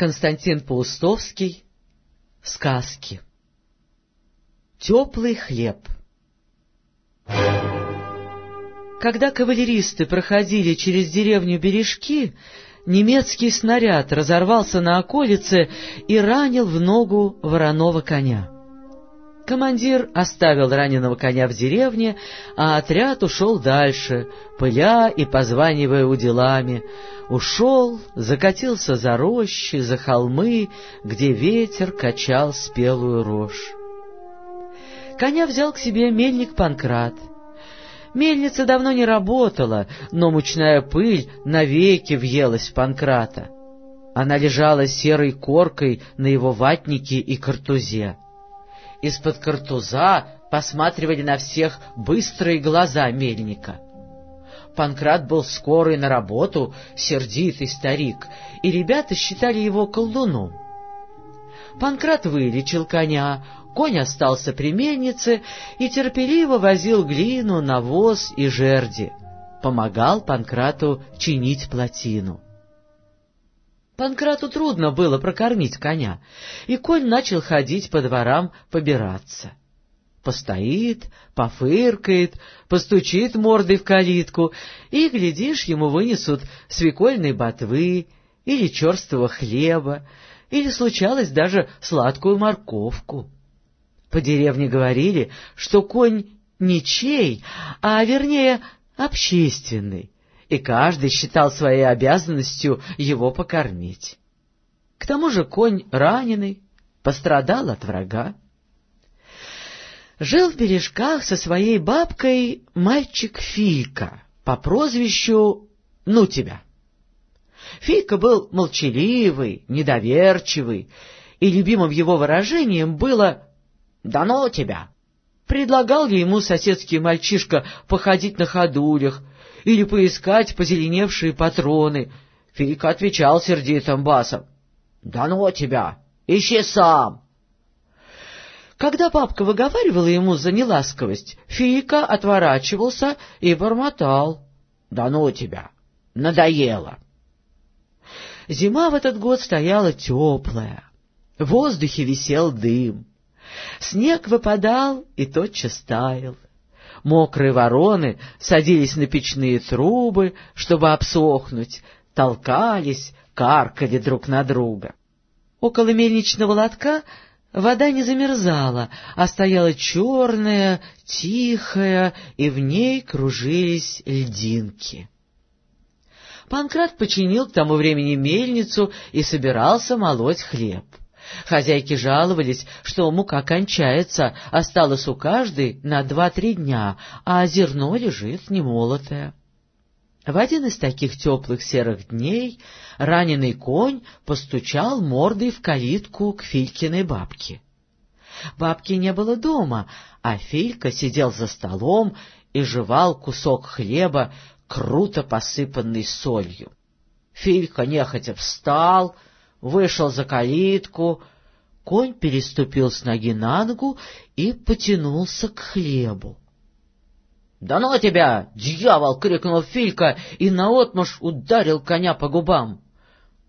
Константин Паустовский. Сказки. Теплый хлеб. Когда кавалеристы проходили через деревню Бережки, немецкий снаряд разорвался на околице и ранил в ногу вороного коня. Командир оставил раненого коня в деревне, а отряд ушел дальше, пыля и позванивая уделами. Ушел, закатился за рощи, за холмы, где ветер качал спелую рожь. Коня взял к себе мельник Панкрат. Мельница давно не работала, но мучная пыль навеки въелась в Панкрата. Она лежала серой коркой на его ватнике и картузе. Из-под картуза посматривали на всех быстрые глаза мельника. Панкрат был скорый на работу, сердитый старик, и ребята считали его колдуном. Панкрат вылечил коня, конь остался при мельнице и терпеливо возил глину, навоз и жерди. Помогал Панкрату чинить плотину. Панкрату трудно было прокормить коня, и конь начал ходить по дворам побираться. Постоит, пофыркает, постучит мордой в калитку, и, глядишь, ему вынесут свекольной ботвы или черствого хлеба, или, случалось, даже сладкую морковку. По деревне говорили, что конь ничей, а, вернее, общественный, и каждый считал своей обязанностью его покормить. К тому же конь раненый, пострадал от врага. Жил в бережках со своей бабкой мальчик Филька по прозвищу «Ну тебя». Филька был молчаливый, недоверчивый, и любимым его выражением было «Да ну тебя!» Предлагал ли ему соседский мальчишка походить на ходулях, или поискать позеленевшие патроны. Фика отвечал сердитым басом. — Да ну тебя! Ищи сам! Когда папка выговаривала ему за неласковость, Фика отворачивался и бормотал. — Да ну тебя! Надоело! Зима в этот год стояла теплая. В воздухе висел дым. Снег выпадал и тотчас таял. Мокрые вороны садились на печные трубы, чтобы обсохнуть, толкались, каркали друг на друга. Около мельничного лотка вода не замерзала, а стояла черная, тихая, и в ней кружились льдинки. Панкрат починил к тому времени мельницу и собирался молоть хлеб. Хозяйки жаловались, что мука кончается, осталось у каждой на два-три дня, а зерно лежит немолотое. В один из таких теплых серых дней раненый конь постучал мордой в калитку к Филькиной бабке. Бабки не было дома, а Филька сидел за столом и жевал кусок хлеба, круто посыпанный солью. Филька нехотя встал, вышел за калитку, конь переступил с ноги на ногу и потянулся к хлебу. — Да ну тебя, дьявол! — крикнул Филька и наотмашь ударил коня по губам.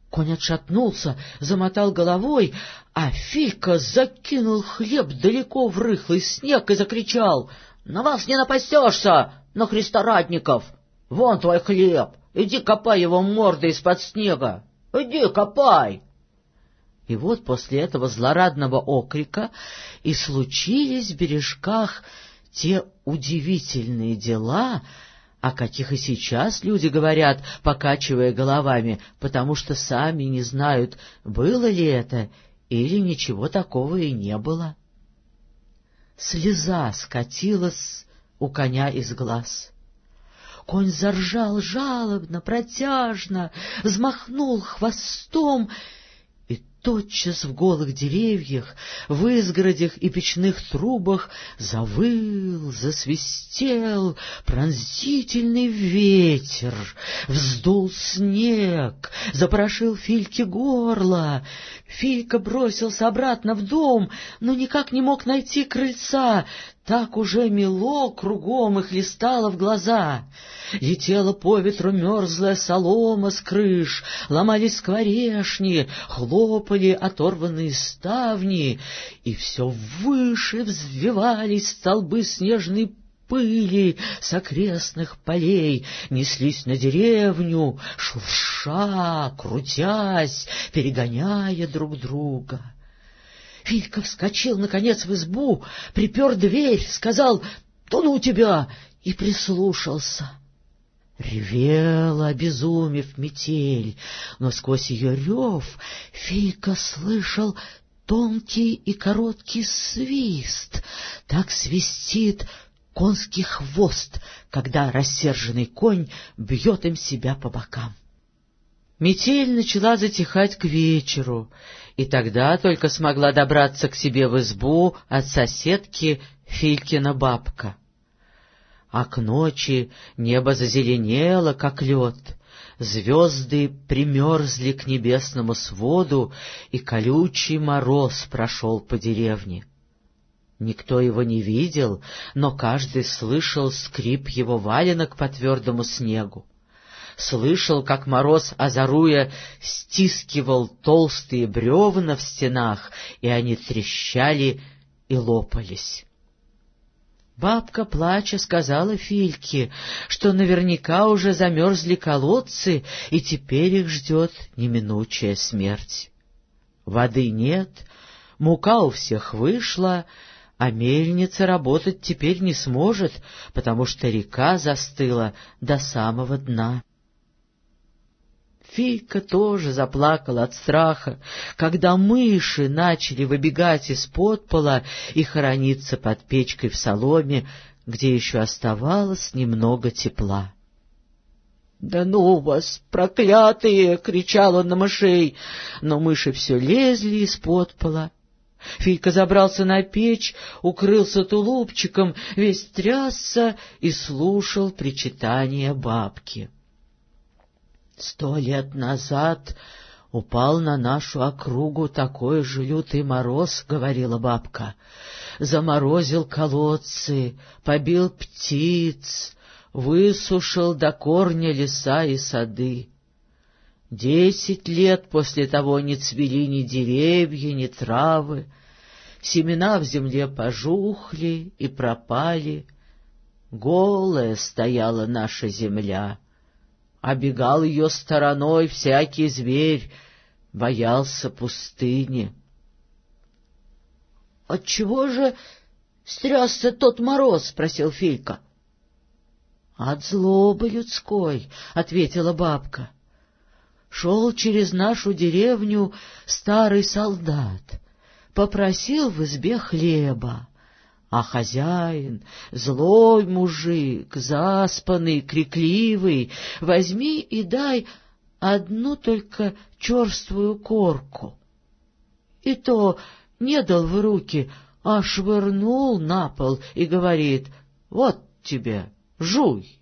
Конь отшатнулся, замотал головой, а Филька закинул хлеб далеко в рыхлый снег и закричал. — На вас не напасешься, на христорадников! Вон твой хлеб! Иди копай его мордой из-под снега! Иди, копай! И вот после этого злорадного окрика и случились в бережках те удивительные дела, о каких и сейчас люди говорят, покачивая головами, потому что сами не знают, было ли это или ничего такого и не было. Слеза скатилась у коня из глаз. Конь заржал жалобно, протяжно, взмахнул хвостом, и тотчас в голых деревьях, в изгородях и печных трубах завыл, засвистел пронзительный ветер, вздул снег, запорошил Фильке горло. Филька бросился обратно в дом, но никак не мог найти крыльца, так уже мело кругом и хлестало в глаза. Летела по ветру мерзлая солома с крыш, ломались скворешни, хлопали оторванные ставни, и все выше взвивались столбы снежной пыли с окрестных полей, неслись на деревню, шурша, крутясь, перегоняя друг друга. Филька вскочил, наконец, в избу, припер дверь, сказал «Да ну тебя!» и прислушался. Ревела, обезумев метель, но сквозь ее рев Филька слышал тонкий и короткий свист. Так свистит конский хвост, когда рассерженный конь бьет им себя по бокам. Метель начала затихать к вечеру, и тогда только смогла добраться к себе в избу от соседки Филькина бабка. А к ночи небо зазеленело, как лед, звезды примерзли к небесному своду, и колючий мороз прошел по деревне. Никто его не видел, но каждый слышал скрип его валенок по твердому снегу слышал, как мороз, озаруя, стискивал толстые бревна в стенах, и они трещали и лопались. Бабка, плача, сказала Фильке, что наверняка уже замерзли колодцы, и теперь их ждет неминучая смерть. Воды нет, мука у всех вышла, а мельница работать теперь не сможет, потому что река застыла до самого дна. Филька тоже заплакала от страха, когда мыши начали выбегать из-под пола и хорониться под печкой в соломе, где еще оставалось немного тепла. — Да ну вас, проклятые! — кричал он на мышей, но мыши все лезли из-под пола. Филька забрался на печь, укрылся тулупчиком, весь трясся и слушал причитания бабки. — Сто лет назад упал на нашу округу такой же лютый мороз, — говорила бабка. Заморозил колодцы, побил птиц, высушил до корня леса и сады. Десять лет после того не цвели ни деревья, ни травы, семена в земле пожухли и пропали, голая стояла наша земля — обегал ее стороной всякий зверь, боялся пустыни. — Отчего же стрясся тот мороз? — спросил Филька. — От злобы людской, — ответила бабка. Шел через нашу деревню старый солдат, попросил в избе хлеба. А хозяин, злой мужик, заспанный, крикливый, возьми и дай одну только черствую корку. И то не дал в руки, а швырнул на пол и говорит, «Вот тебе, жуй».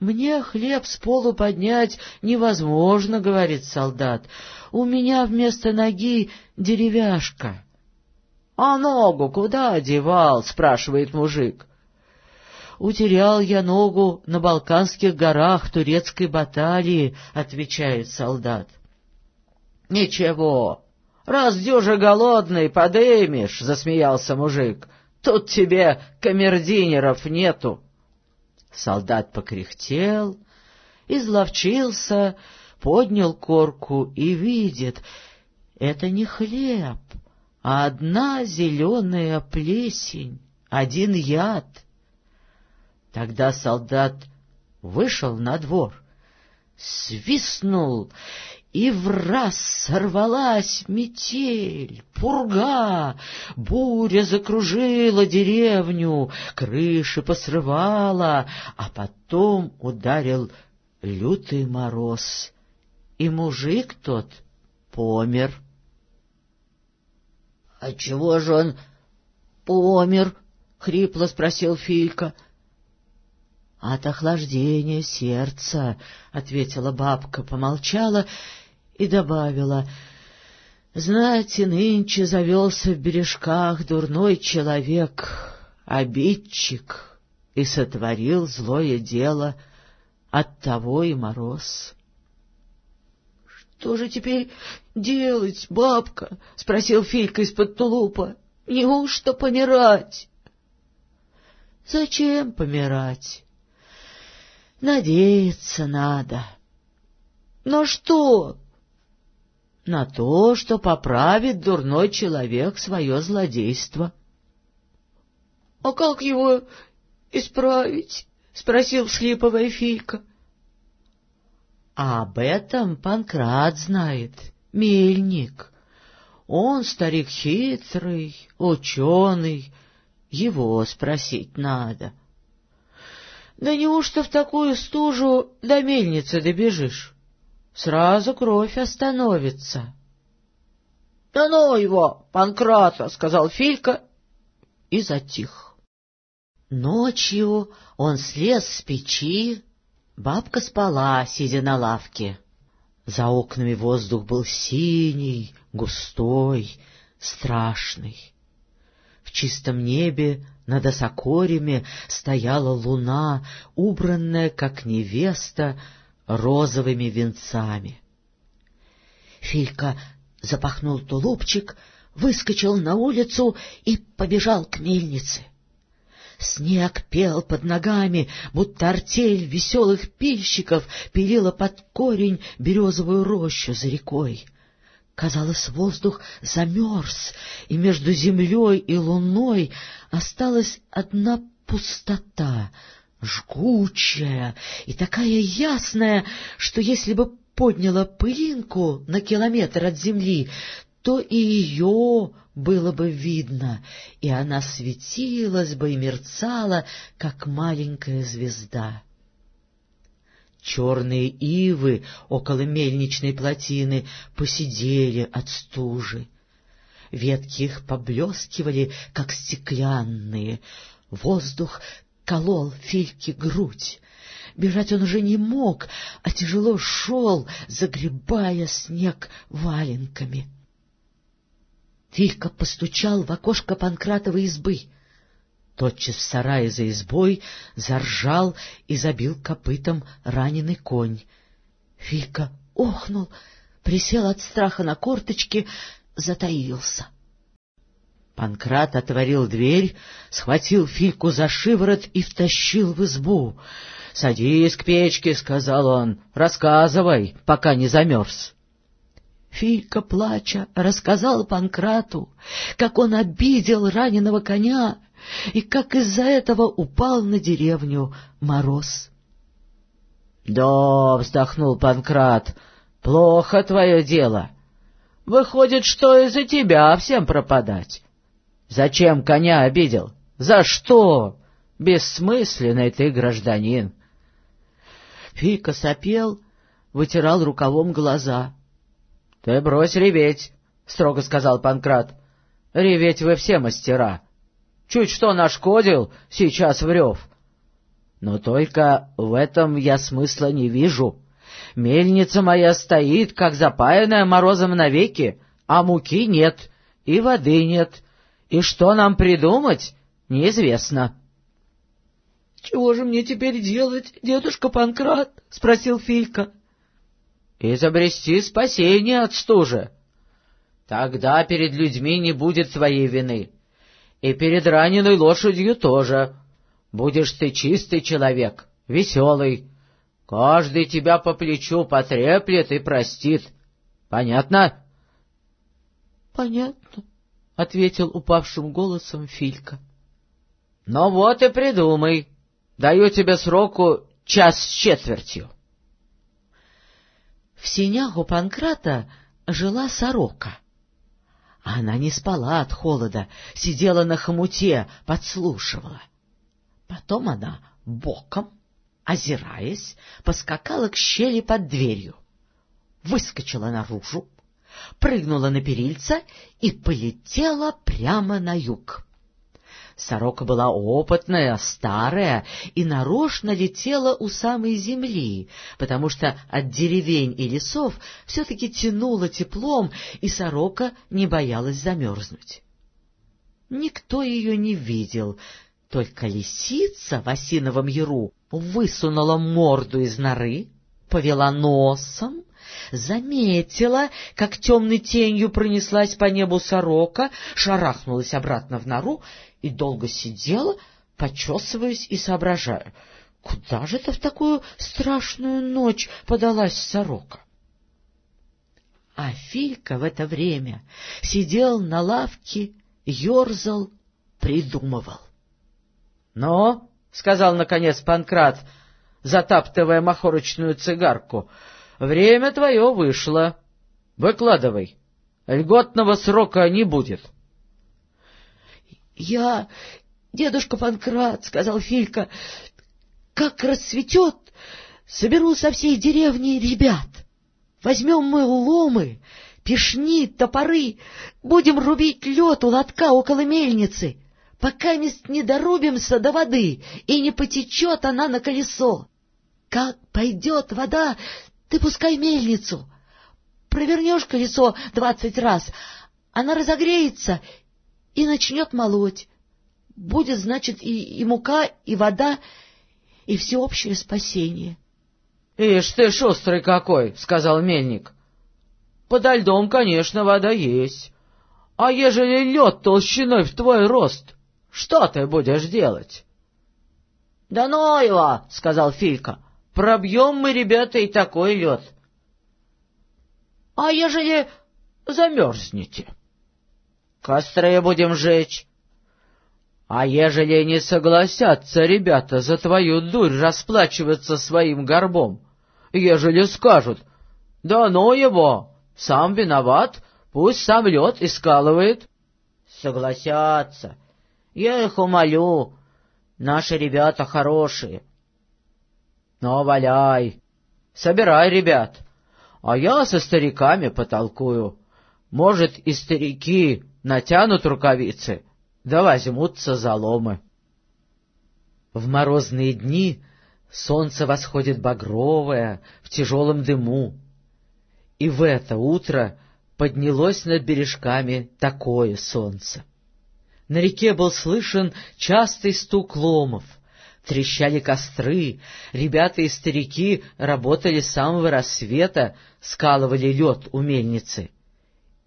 «Мне хлеб с полу поднять невозможно», — говорит солдат, — «у меня вместо ноги деревяшка». — А ногу куда одевал? — спрашивает мужик. — Утерял я ногу на Балканских горах турецкой баталии, — отвечает солдат. — Ничего, раз дюже голодный, подымешь, — засмеялся мужик. — Тут тебе камердинеров нету. Солдат покряхтел, изловчился, поднял корку и видит — это не хлеб, а одна зеленая плесень, один яд. Тогда солдат вышел на двор, свистнул, и в раз сорвалась метель, пурга, буря закружила деревню, крыши посрывала, а потом ударил лютый мороз, и мужик тот помер. — А чего же он помер? — хрипло спросил Филька. — От охлаждения сердца, — ответила бабка, помолчала и добавила. — Знаете, нынче завелся в бережках дурной человек. обидчик и сотворил злое дело, оттого и мороз. — Что же теперь делать, бабка? — спросил Филька из-под тулупа. — Неужто помирать? — Зачем помирать? Надеяться надо. — На что? — На то, что поправит дурной человек свое злодейство. — А как его исправить? — спросил, всхлипывая Филька. — А об этом Панкрат знает, мельник. Он старик хитрый, ученый, его спросить надо. — да неужто в такую стужу до мельницы добежишь? Сразу кровь остановится. — Да ну его, Панкрата! — сказал Филька и затих. Ночью он слез с печи, бабка спала, сидя на лавке. За окнами воздух был синий, густой, страшный. В чистом небе над осокорями стояла луна, убранная, как невеста, розовыми венцами. Филька запахнул тулупчик, выскочил на улицу и побежал к мельнице. Снег пел под ногами, будто артель веселых пильщиков пилила под корень березовую рощу за рекой. Казалось, воздух замерз, и между землей и луной осталась одна пустота, жгучая и такая ясная, что если бы подняла пылинку на километр от земли, то и ее было бы видно, и она светилась бы и мерцала, как маленькая звезда. Черные ивы около мельничной плотины посидели от стужи. Ветки их поблескивали, как стеклянные. Воздух колол Фильке грудь. Бежать он уже не мог, а тяжело шел, загребая снег валенками. Филька постучал в окошко Панкратовой избы — Тотчас в сарае за избой заржал и забил копытом раненый конь. Филька охнул, присел от страха на корточки, затаился. Панкрат отворил дверь, схватил Фильку за шиворот и втащил в избу. — Садись к печке, — сказал он, — рассказывай, пока не замерз. Филька, плача, рассказал Панкрату, как он обидел раненого коня и как из-за этого упал на деревню мороз. — Да, — вздохнул Панкрат, — плохо твое дело. Выходит, что из-за тебя всем пропадать. Зачем коня обидел? За что? Бессмысленный ты гражданин. Фика сопел, вытирал рукавом глаза. — Ты брось реветь, — строго сказал Панкрат. — Реветь вы все мастера. Чуть что нашкодил, сейчас врев. Но только в этом я смысла не вижу. Мельница моя стоит, как запаянная морозом навеки, а муки нет, и воды нет, и что нам придумать, неизвестно. — Чего же мне теперь делать, дедушка Панкрат? — спросил Филька. — Изобрести спасение от стужи. Тогда перед людьми не будет своей вины. И перед раненой лошадью тоже. Будешь ты чистый человек, веселый. Каждый тебя по плечу потреплет и простит. Понятно? — Понятно, — ответил упавшим голосом Филька. — Ну вот и придумай. Даю тебе сроку час с четвертью. В синях у Панкрата жила сорока — она не спала от холода, сидела на хомуте, подслушивала. Потом она боком, озираясь, поскакала к щели под дверью, выскочила наружу, прыгнула на перильца и полетела прямо на юг. Сорока была опытная, старая и нарочно летела у самой земли, потому что от деревень и лесов все-таки тянуло теплом, и сорока не боялась замерзнуть. Никто ее не видел, Только лисица в осиновом яру высунула морду из норы, повела носом, заметила, как темной тенью пронеслась по небу сорока, шарахнулась обратно в нору и долго сидела, почесываясь и соображая, куда же это в такую страшную ночь подалась сорока. А Филька в это время сидел на лавке, ерзал, придумывал. — Но, — сказал наконец Панкрат, затаптывая махорочную цигарку, — время твое вышло. Выкладывай. Льготного срока не будет. — Я, дедушка Панкрат, — сказал Филька, — как расцветет, соберу со всей деревни ребят. Возьмем мы ломы, пешни, топоры, будем рубить лед у лотка около мельницы, пока мест не дорубимся до воды и не потечет она на колесо. Как пойдет вода, ты пускай мельницу. Провернешь колесо двадцать раз, она разогреется и начнет молоть. Будет, значит, и, и мука, и вода, и всеобщее спасение. — Ишь ты шустрый какой, — сказал мельник. — Подо льдом, конечно, вода есть. А ежели лед толщиной в твой рост, что ты будешь делать? — Да ну его, — сказал Филька. — Пробьем мы, ребята, и такой лед. — А ежели замерзнете? — Костры будем жечь. А ежели не согласятся ребята за твою дурь расплачиваться своим горбом, ежели скажут, да ну его, сам виноват, пусть сам лед искалывает. Согласятся. Я их умолю. Наши ребята хорошие. Ну, валяй. Собирай ребят. А я со стариками потолкую. Может, и старики натянут рукавицы, да возьмутся за ломы. В морозные дни Солнце восходит багровое, в тяжелом дыму. И в это утро поднялось над бережками такое солнце. На реке был слышен частый стук ломов, трещали костры, ребята и старики работали с самого рассвета, скалывали лед у мельницы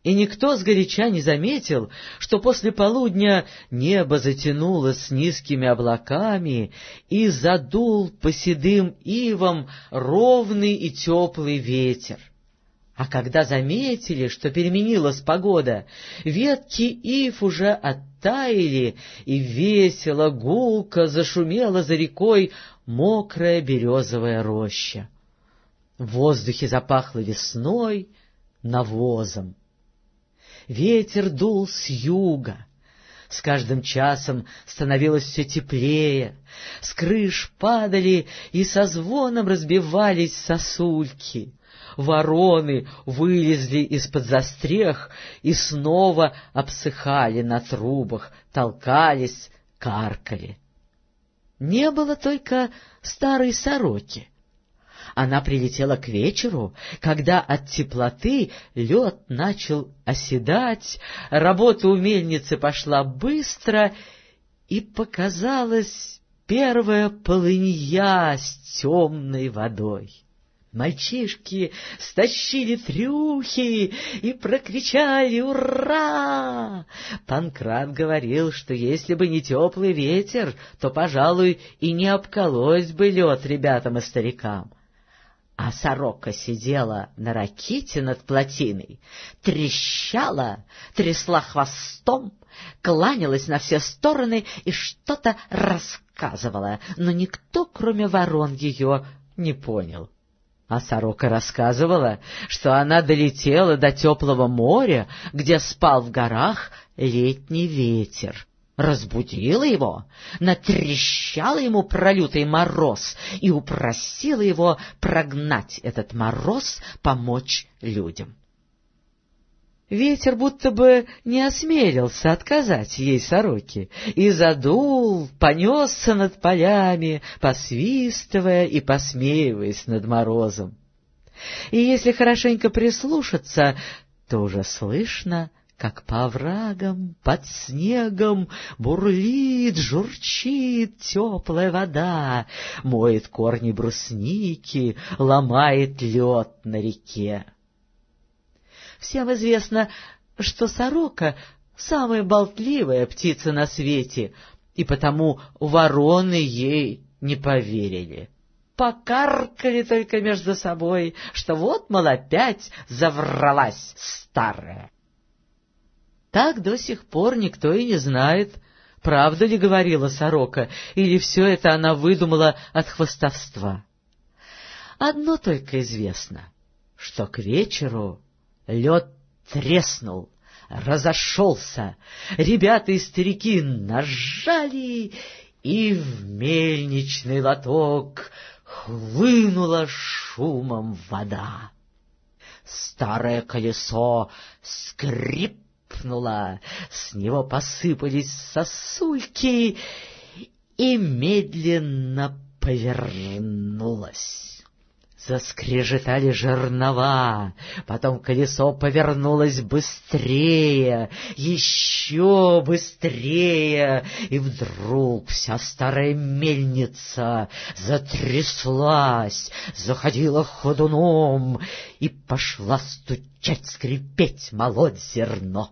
и никто сгоряча не заметил, что после полудня небо затянулось низкими облаками и задул по седым ивам ровный и теплый ветер. А когда заметили, что переменилась погода, ветки ив уже оттаяли, и весело, гулко зашумела за рекой мокрая березовая роща. В воздухе запахло весной, навозом. Ветер дул с юга. С каждым часом становилось все теплее, с крыш падали и со звоном разбивались сосульки. Вороны вылезли из-под застрех и снова обсыхали на трубах, толкались, каркали. Не было только старой сороки — она прилетела к вечеру, когда от теплоты лед начал оседать, работа у мельницы пошла быстро, и показалась первая полынья с темной водой. Мальчишки стащили трюхи и прокричали «Ура!». Панкрат говорил, что если бы не теплый ветер, то, пожалуй, и не обколось бы лед ребятам и старикам а сорока сидела на ракете над плотиной, трещала, трясла хвостом, кланялась на все стороны и что-то рассказывала, но никто, кроме ворон, ее не понял. А сорока рассказывала, что она долетела до теплого моря, где спал в горах летний ветер, разбудила его, натрещала ему пролютый мороз и упросила его прогнать этот мороз, помочь людям. Ветер будто бы не осмелился отказать ей сороке и задул, понесся над полями, посвистывая и посмеиваясь над морозом. И если хорошенько прислушаться, то уже слышно, как по оврагам под снегом бурлит, журчит теплая вода, моет корни брусники, ломает лед на реке. Всем известно, что сорока — самая болтливая птица на свете, и потому вороны ей не поверили. Покаркали только между собой, что вот, мол, опять завралась старая. Так до сих пор никто и не знает, правда ли говорила сорока, или все это она выдумала от хвостовства. Одно только известно, что к вечеру лед треснул, разошелся, ребята и старики нажали, и в мельничный лоток хлынула шумом вода. Старое колесо скрипнуло, с него посыпались сосульки и медленно повернулось. Заскрежетали жернова, потом колесо повернулось быстрее, еще быстрее, и вдруг вся старая мельница затряслась, заходила ходуном и пошла стучать, скрипеть, молоть зерно.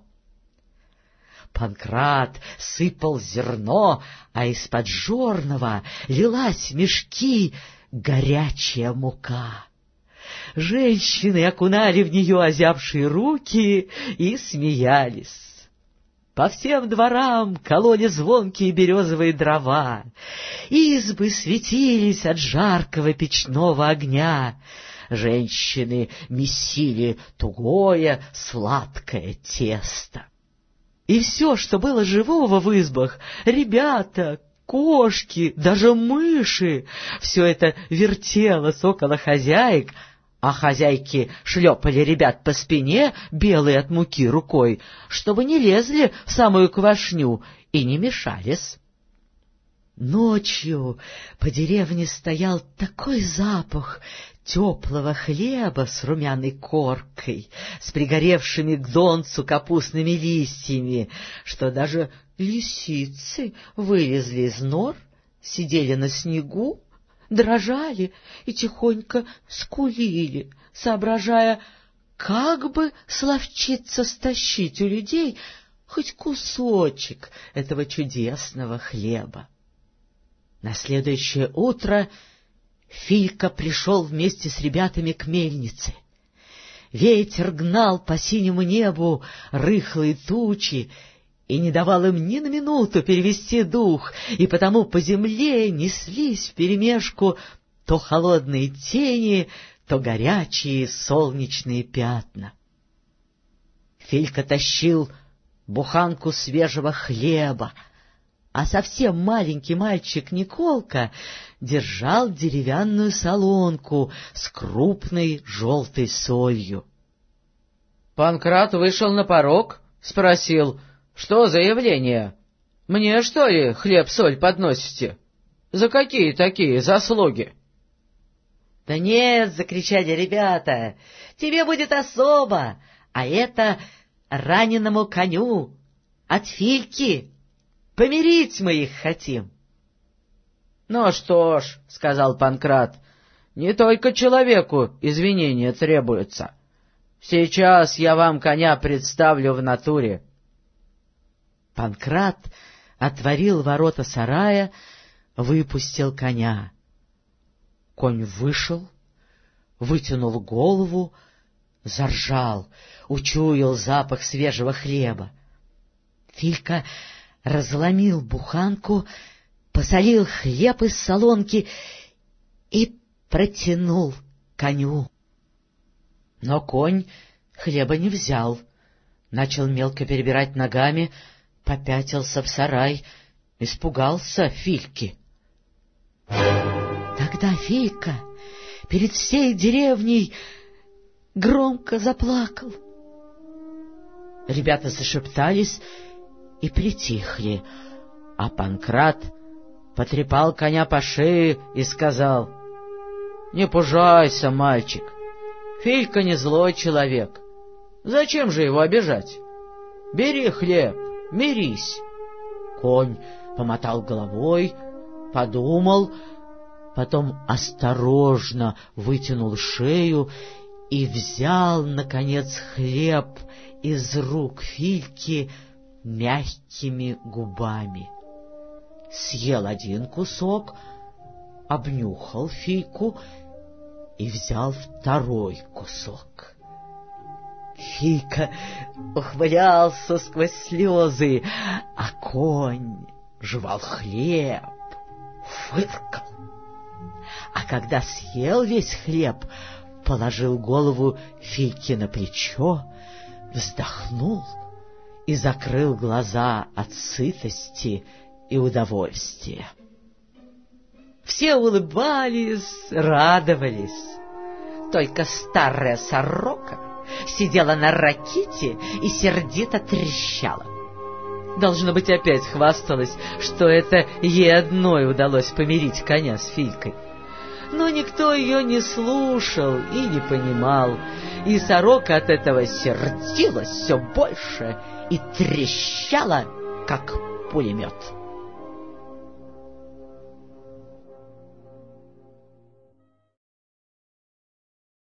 Панкрат сыпал зерно, а из-под жорного лилась мешки горячая мука. Женщины окунали в нее озябшие руки и смеялись. По всем дворам кололи звонкие березовые дрова, избы светились от жаркого печного огня, женщины месили тугое сладкое тесто. И все, что было живого в избах, ребята, кошки, даже мыши. Все это вертелось около хозяек, а хозяйки шлепали ребят по спине, белые от муки рукой, чтобы не лезли в самую квашню и не мешались. Ночью по деревне стоял такой запах теплого хлеба с румяной коркой, с пригоревшими к донцу капустными листьями, что даже лисицы вылезли из нор, сидели на снегу, дрожали и тихонько скулили, соображая, как бы словчиться стащить у людей хоть кусочек этого чудесного хлеба. На следующее утро Филька пришел вместе с ребятами к мельнице. Ветер гнал по синему небу рыхлые тучи и не давал им ни на минуту перевести дух, и потому по земле неслись вперемешку то холодные тени, то горячие солнечные пятна. Филька тащил буханку свежего хлеба, а совсем маленький мальчик Николка держал деревянную солонку с крупной желтой солью. Панкрат вышел на порог, спросил, что за явление? Мне, что ли, хлеб-соль подносите? За какие такие заслуги? — Да нет, — закричали ребята, — тебе будет особо, а это раненому коню от Фильки. Помирить мы их хотим. — Ну что ж, — сказал Панкрат, — не только человеку извинения требуются. Сейчас я вам коня представлю в натуре. Панкрат отворил ворота сарая, выпустил коня. Конь вышел, вытянул голову, заржал, учуял запах свежего хлеба. Филька разломил буханку, посолил хлеб из солонки и протянул коню. Но конь хлеба не взял, начал мелко перебирать ногами, попятился в сарай, испугался Фильки. Тогда Филька перед всей деревней громко заплакал. Ребята зашептались и притихли, а Панкрат потрепал коня по шее и сказал, — Не пужайся, мальчик, Филька не злой человек, зачем же его обижать? Бери хлеб, мирись. Конь помотал головой, подумал, потом осторожно вытянул шею и взял, наконец, хлеб из рук Фильки мягкими губами. Съел один кусок, обнюхал Фильку и взял второй кусок. Фика ухмылялся сквозь слезы, а конь жевал хлеб, фыркал. А когда съел весь хлеб, положил голову Фике на плечо, вздохнул и закрыл глаза от сытости и удовольствия. Все улыбались, радовались. Только старая сорока сидела на ракете и сердито трещала. Должно быть, опять хвасталась, что это ей одной удалось помирить коня с Филькой. Но никто ее не слушал и не понимал, и сорока от этого сердилась все больше и трещала, как пулемет.